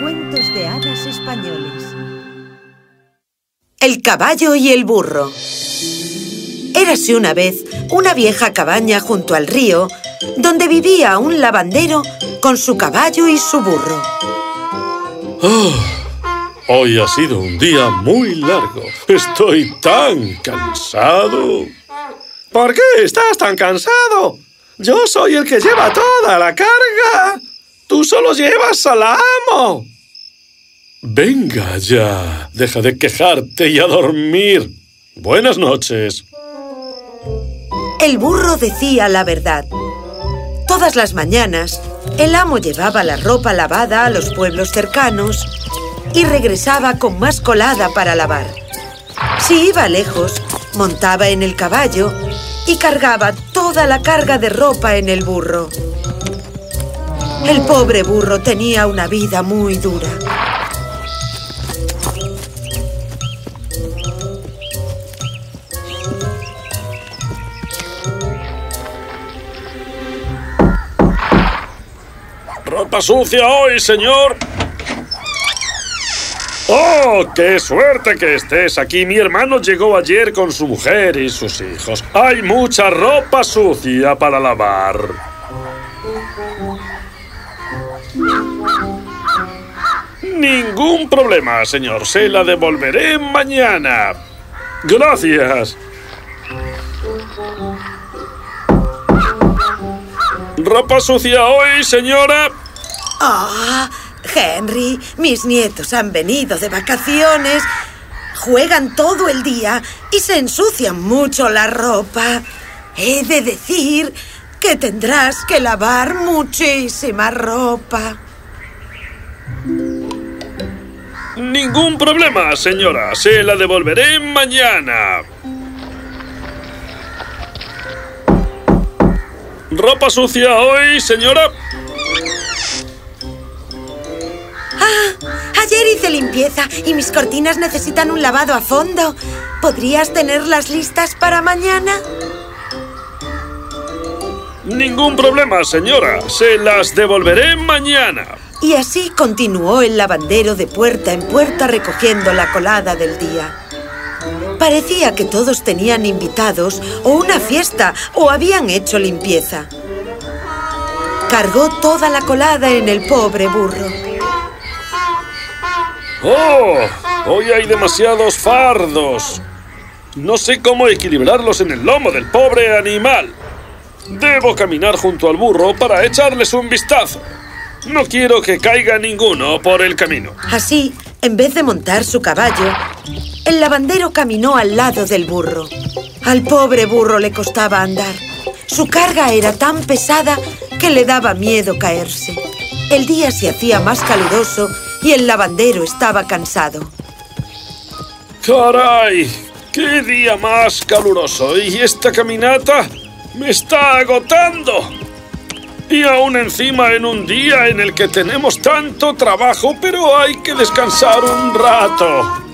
Cuentos de hadas españoles. El caballo y el burro. Érase una vez una vieja cabaña junto al río donde vivía un lavandero con su caballo y su burro. Ah, hoy ha sido un día muy largo. Estoy tan cansado. ¿Por qué estás tan cansado? Yo soy el que lleva toda la carga. Tú solo llevas al amo. Venga ya, deja de quejarte y a dormir. Buenas noches. El burro decía la verdad. Todas las mañanas, el amo llevaba la ropa lavada a los pueblos cercanos y regresaba con más colada para lavar. Si iba lejos, montaba en el caballo y cargaba toda la carga de ropa en el burro. El pobre burro tenía una vida muy dura. ¿Ropa sucia hoy, señor? ¡Oh, qué suerte que estés aquí! Mi hermano llegó ayer con su mujer y sus hijos. Hay mucha ropa sucia para lavar. Ningún problema, señor. Se la devolveré mañana. Gracias. ¿Ropa sucia hoy, señora? ¡Ah! Henry, mis nietos han venido de vacaciones. Juegan todo el día y se ensucian mucho la ropa. He de decir que tendrás que lavar muchísima ropa. Ningún problema, señora. Se la devolveré mañana. ¿Ropa sucia hoy, señora? Ah, ayer hice limpieza y mis cortinas necesitan un lavado a fondo. ¿Podrías tenerlas listas para mañana? Ningún problema, señora. Se las devolveré mañana. Y así continuó el lavandero de puerta en puerta recogiendo la colada del día. Parecía que todos tenían invitados o una fiesta o habían hecho limpieza. Cargó toda la colada en el pobre burro. ¡Oh! Hoy hay demasiados fardos. No sé cómo equilibrarlos en el lomo del pobre animal. Debo caminar junto al burro para echarles un vistazo. No quiero que caiga ninguno por el camino. Así, en vez de montar su caballo, el lavandero caminó al lado del burro. Al pobre burro le costaba andar. Su carga era tan pesada que le daba miedo caerse. El día se hacía más caluroso y el lavandero estaba cansado. ¡Caray! ¡Qué día más caluroso! ¿Y esta caminata me está agotando? Y aún encima en un día en el que tenemos tanto trabajo, pero hay que descansar un rato.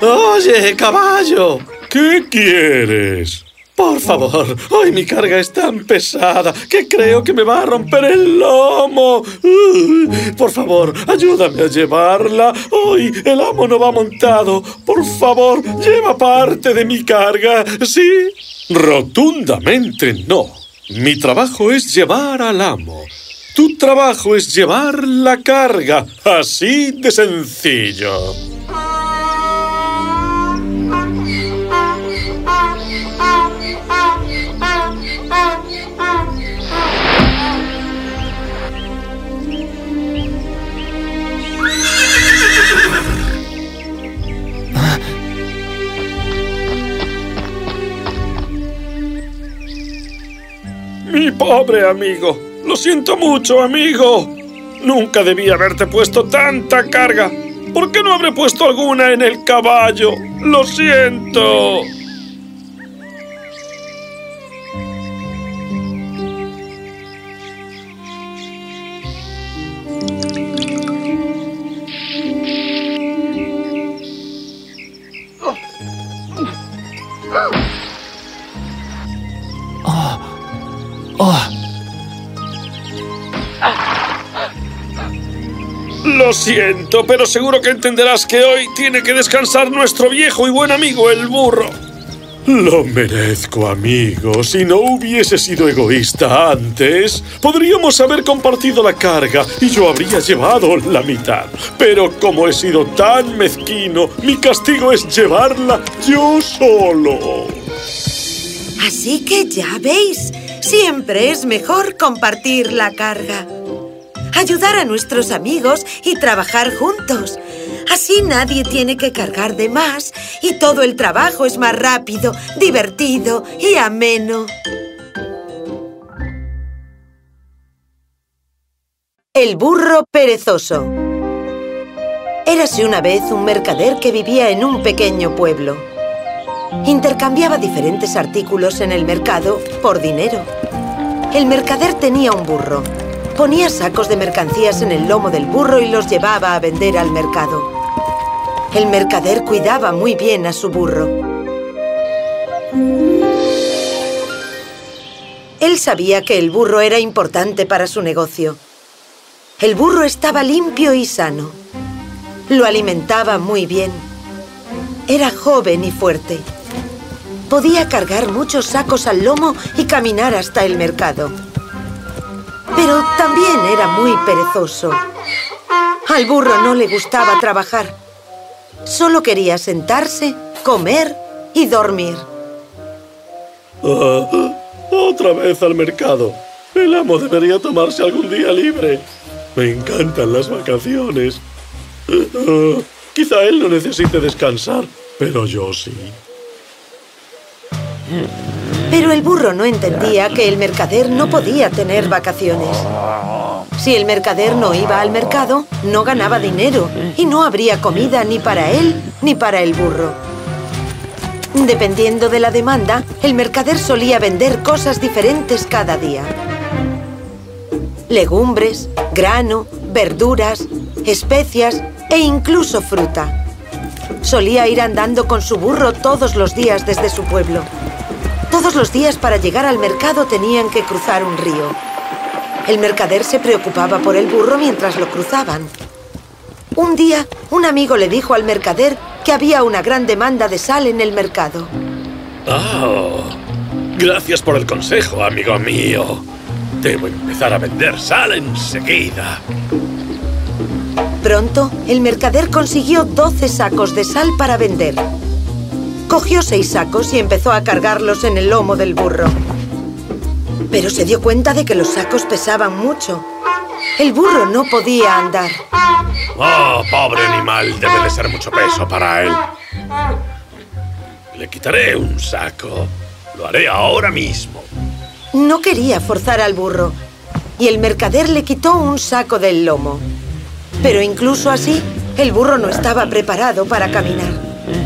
Oye, caballo. ¿Qué quieres? Por favor, hoy mi carga es tan pesada que creo que me va a romper el lomo. por favor, ayúdame a llevarla. Hoy el amo no va montado. Por favor, lleva parte de mi carga, ¿sí? Rotundamente no. Mi trabajo es llevar al amo. Tu trabajo es llevar la carga. Así de sencillo. Pobre amigo. Lo siento mucho, amigo. Nunca debí haberte puesto tanta carga. ¿Por qué no habré puesto alguna en el caballo? Lo siento. Lo siento, pero seguro que entenderás que hoy tiene que descansar nuestro viejo y buen amigo el burro. Lo merezco, amigo. Si no hubiese sido egoísta antes, podríamos haber compartido la carga y yo habría llevado la mitad. Pero como he sido tan mezquino, mi castigo es llevarla yo solo. Así que ya veis, siempre es mejor compartir la carga. Ayudar a nuestros amigos y trabajar juntos. Así nadie tiene que cargar de más y todo el trabajo es más rápido, divertido y ameno. El burro perezoso Érase una vez un mercader que vivía en un pequeño pueblo. Intercambiaba diferentes artículos en el mercado por dinero. El mercader tenía un burro. Ponía sacos de mercancías en el lomo del burro y los llevaba a vender al mercado. El mercader cuidaba muy bien a su burro. Él sabía que el burro era importante para su negocio. El burro estaba limpio y sano. Lo alimentaba muy bien. Era joven y fuerte. Podía cargar muchos sacos al lomo y caminar hasta el mercado. Era muy perezoso. Al burro no le gustaba trabajar. Solo quería sentarse, comer y dormir. Ah, otra vez al mercado. El amo debería tomarse algún día libre. Me encantan las vacaciones. Ah, quizá él no necesite descansar, pero yo sí. Pero el burro no entendía que el mercader no podía tener vacaciones. Si el mercader no iba al mercado, no ganaba dinero y no habría comida ni para él ni para el burro. Dependiendo de la demanda, el mercader solía vender cosas diferentes cada día. Legumbres, grano, verduras, especias e incluso fruta. Solía ir andando con su burro todos los días desde su pueblo. Todos los días para llegar al mercado tenían que cruzar un río. El mercader se preocupaba por el burro mientras lo cruzaban. Un día, un amigo le dijo al mercader que había una gran demanda de sal en el mercado. Oh, gracias por el consejo, amigo mío. Debo empezar a vender sal enseguida. Pronto, el mercader consiguió 12 sacos de sal para vender. Cogió seis sacos y empezó a cargarlos en el lomo del burro. Pero se dio cuenta de que los sacos pesaban mucho. El burro no podía andar. Oh, pobre animal, debe de ser mucho peso para él. Le quitaré un saco. Lo haré ahora mismo. No quería forzar al burro. Y el mercader le quitó un saco del lomo. Pero incluso así, el burro no estaba preparado para caminar.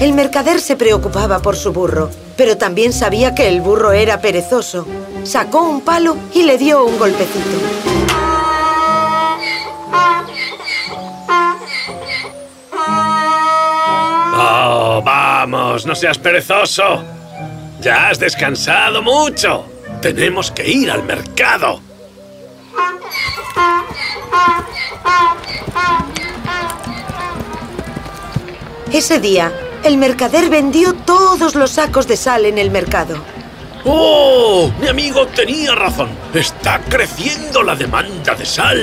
El mercader se preocupaba por su burro, pero también sabía que el burro era perezoso. Sacó un palo y le dio un golpecito. ¡Oh, vamos! ¡No seas perezoso! ¡Ya has descansado mucho! ¡Tenemos que ir al mercado! Ese día, el mercader vendió todos los sacos de sal en el mercado. ¡Oh! Mi amigo tenía razón. Está creciendo la demanda de sal.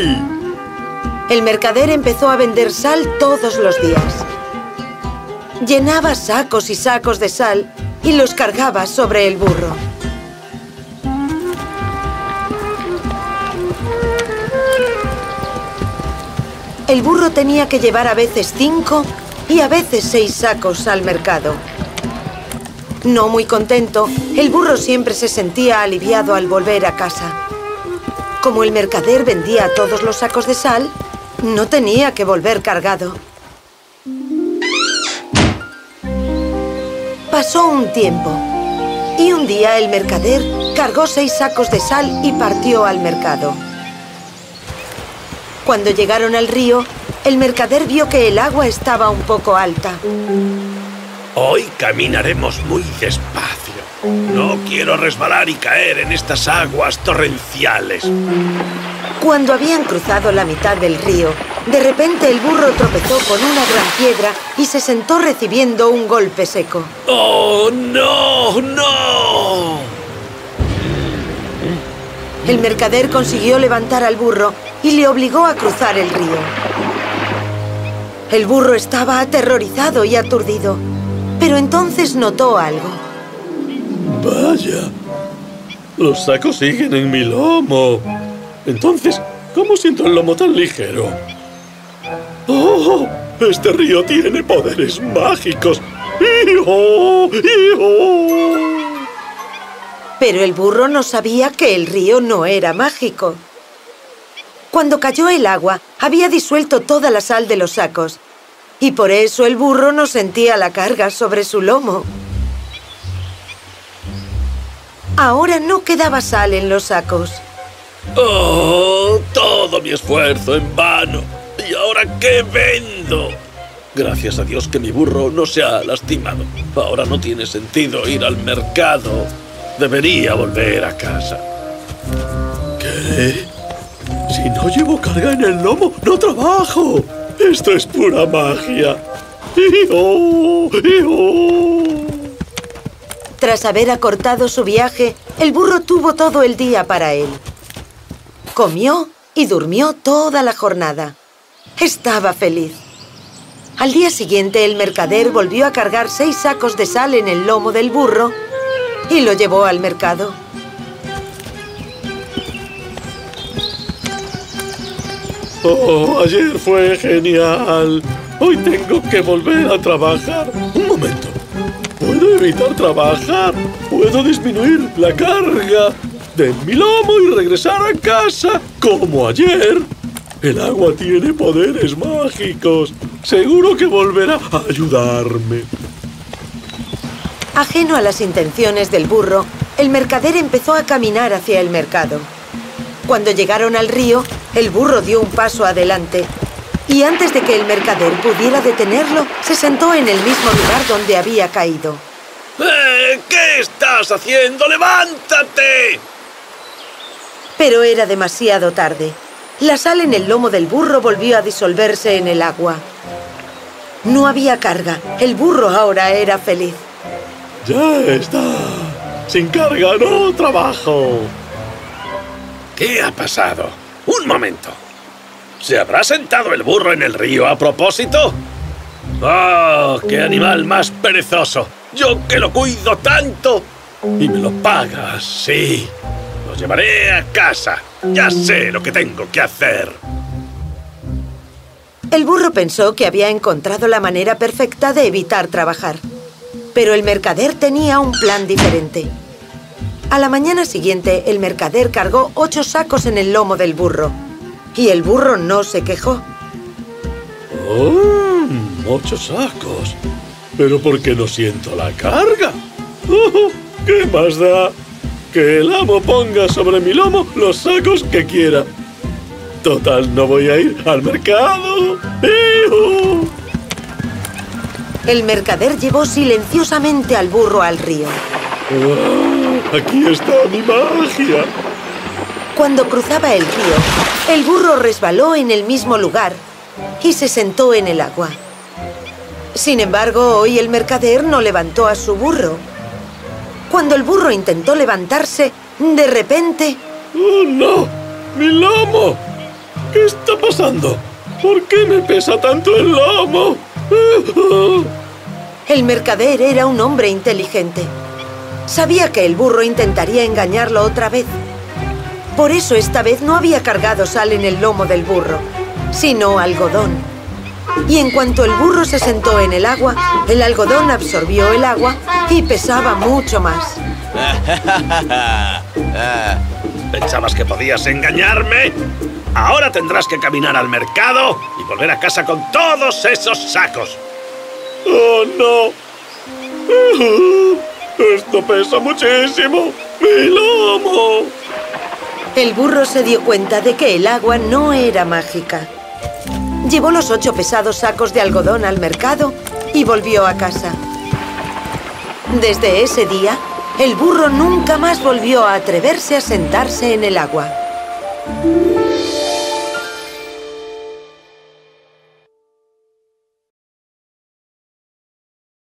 El mercader empezó a vender sal todos los días. Llenaba sacos y sacos de sal y los cargaba sobre el burro. El burro tenía que llevar a veces cinco y a veces seis sacos al mercado. No muy contento, el burro siempre se sentía aliviado al volver a casa. Como el mercader vendía todos los sacos de sal, no tenía que volver cargado. Pasó un tiempo y un día el mercader cargó seis sacos de sal y partió al mercado. Cuando llegaron al río, el mercader vio que el agua estaba un poco alta. Hoy caminaremos muy despacio. No quiero resbalar y caer en estas aguas torrenciales. Cuando habían cruzado la mitad del río, De repente el burro tropezó con una gran piedra y se sentó recibiendo un golpe seco. ¡Oh, no! ¡No! El mercader consiguió levantar al burro y le obligó a cruzar el río. El burro estaba aterrorizado y aturdido, pero entonces notó algo. Vaya, los sacos siguen en mi lomo. Entonces, ¿cómo siento el lomo tan ligero? ¡Oh! Este río tiene poderes mágicos. ¡Hijo! ¡Hijo! Pero el burro no sabía que el río no era mágico. Cuando cayó el agua, había disuelto toda la sal de los sacos. Y por eso el burro no sentía la carga sobre su lomo. Ahora no quedaba sal en los sacos. ¡Oh! Todo mi esfuerzo en vano. ¿Y ahora qué vendo? Gracias a Dios que mi burro no se ha lastimado. Ahora no tiene sentido ir al mercado. Debería volver a casa. ¿Qué? Si no llevo carga en el lomo, no trabajo. Esto es pura magia. ¡Hijo! ¡Hijo! Tras haber acortado su viaje, el burro tuvo todo el día para él. Comió y durmió toda la jornada. Estaba feliz. Al día siguiente, el mercader volvió a cargar seis sacos de sal en el lomo del burro y lo llevó al mercado. Oh, ayer fue genial. Hoy tengo que volver a trabajar. Un momento. ¿Puedo evitar trabajar? ¿Puedo disminuir la carga de mi lomo y regresar a casa como ayer? El agua tiene poderes mágicos. Seguro que volverá a ayudarme. Ajeno a las intenciones del burro, el mercader empezó a caminar hacia el mercado. Cuando llegaron al río, el burro dio un paso adelante y antes de que el mercader pudiera detenerlo, se sentó en el mismo lugar donde había caído. ¡Eh! ¿Qué estás haciendo? ¡Levántate! Pero era demasiado tarde. La sal en el lomo del burro volvió a disolverse en el agua. No había carga. El burro ahora era feliz. Ya está. Sin carga no trabajo. ¿Qué ha pasado? Un momento. ¿Se habrá sentado el burro en el río a propósito? ¡Oh, qué animal más perezoso! ¡Yo que lo cuido tanto! Y me lo pagas, sí. Lo llevaré a casa. Ya sé lo que tengo que hacer. El burro pensó que había encontrado la manera perfecta de evitar trabajar. Pero el mercader tenía un plan diferente. A la mañana siguiente, el mercader cargó ocho sacos en el lomo del burro. Y el burro no se quejó. ¡Oh! Ocho sacos. ¿Pero por qué no siento la carga? Oh, ¿Qué más da? Que el amo ponga sobre mi lomo los sacos que quiera. Total, no voy a ir al mercado. El mercader llevó silenciosamente al burro al río. Aquí está mi magia. Cuando cruzaba el río, el burro resbaló en el mismo lugar y se sentó en el agua. Sin embargo, hoy el mercader no levantó a su burro. Cuando el burro intentó levantarse, de repente... ¡Oh, no! ¡Mi lomo! ¿Qué está pasando? ¿Por qué me pesa tanto el lomo? El mercader era un hombre inteligente. Sabía que el burro intentaría engañarlo otra vez. Por eso esta vez no había cargado sal en el lomo del burro, sino algodón. Y en cuanto el burro se sentó en el agua, el algodón absorbió el agua y pesaba mucho más. ¿Pensabas que podías engañarme? Ahora tendrás que caminar al mercado y volver a casa con todos esos sacos. ¡Oh, no! ¡Esto pesa muchísimo! ¡Mi lomo! El burro se dio cuenta de que el agua no era mágica. Llevó los ocho pesados sacos de algodón al mercado y volvió a casa. Desde ese día, el burro nunca más volvió a atreverse a sentarse en el agua.